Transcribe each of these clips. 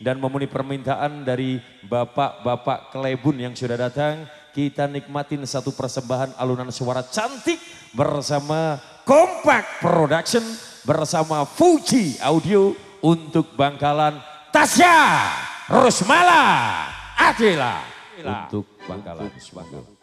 dan memenuhi permintaan dari bapak-bapak Klebun yang sudah datang. Kita nikmatin satu persembahan alunan suara cantik bersama Kompak Production bersama Fuji Audio untuk Bangkalan Tasya Rusmala Adila untuk Bangkalan. Bangkalan.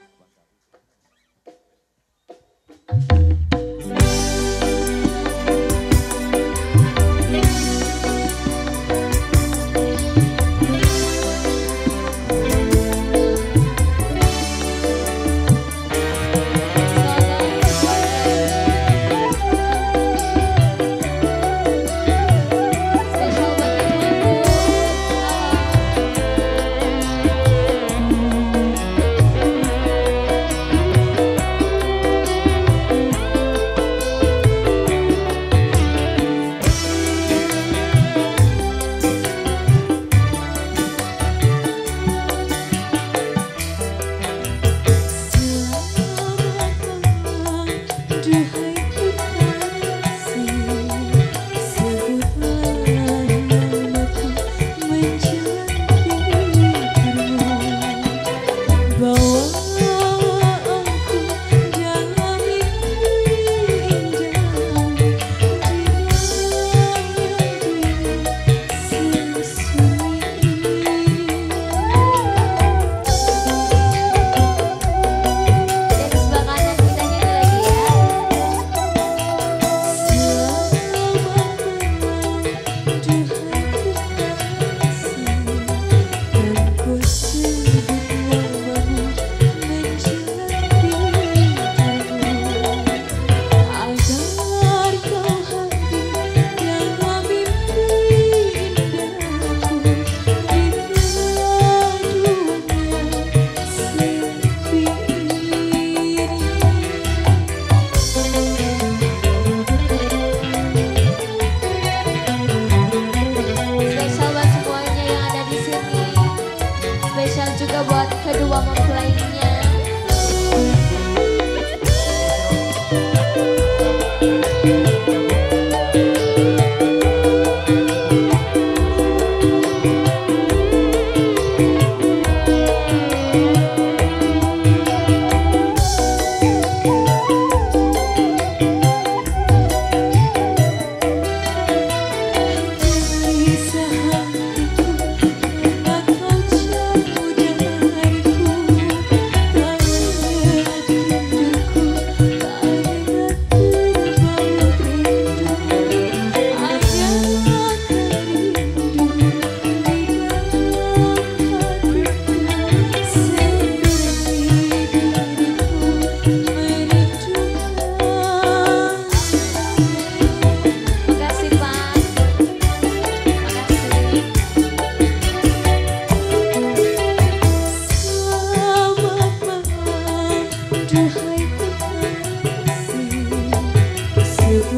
spesial juga buat kedua mempelainya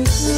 Jesus.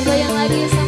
lagu yang lagi